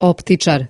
Optičar.